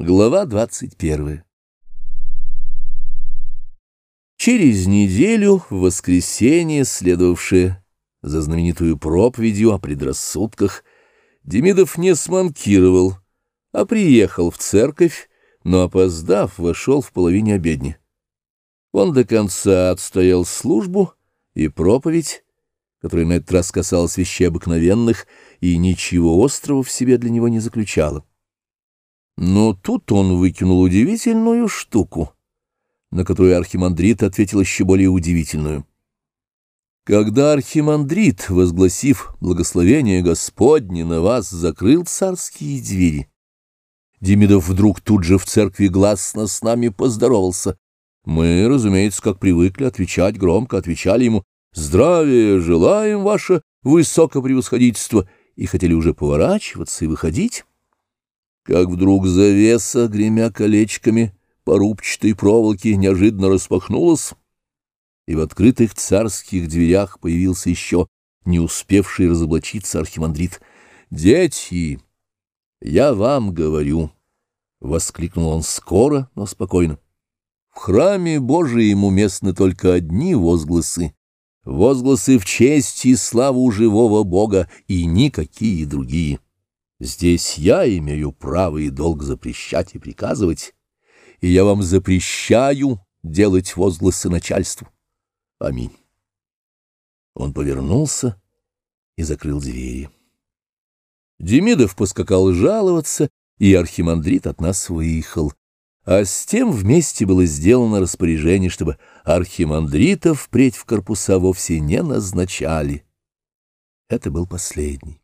Глава двадцать первая Через неделю, в воскресенье, следовавшее за знаменитую проповедью о предрассудках, Демидов не сманкировал, а приехал в церковь, но, опоздав, вошел в половине обедни. Он до конца отстоял службу и проповедь, которая на этот раз касалась вещей обыкновенных и ничего острого в себе для него не заключала. Но тут он выкинул удивительную штуку, на которую архимандрит ответил еще более удивительную. Когда архимандрит, возгласив благословение Господне на вас, закрыл царские двери, Демидов вдруг тут же в церкви гласно с нами поздоровался. Мы, разумеется, как привыкли отвечать, громко отвечали ему «Здравия желаем, ваше высокопревосходительство!» и хотели уже поворачиваться и выходить как вдруг завеса, гремя колечками по рубчатой проволоке, неожиданно распахнулась, и в открытых царских дверях появился еще не успевший разоблачиться архимандрит. «Дети, я вам говорю!» — воскликнул он скоро, но спокойно. «В храме Божием уместны только одни возгласы, возгласы в честь и славу живого Бога, и никакие другие». Здесь я имею право и долг запрещать и приказывать, и я вам запрещаю делать возгласы начальству. Аминь. Он повернулся и закрыл двери. Демидов поскакал жаловаться, и архимандрит от нас выехал. А с тем вместе было сделано распоряжение, чтобы архимандритов впредь в корпуса вовсе не назначали. Это был последний.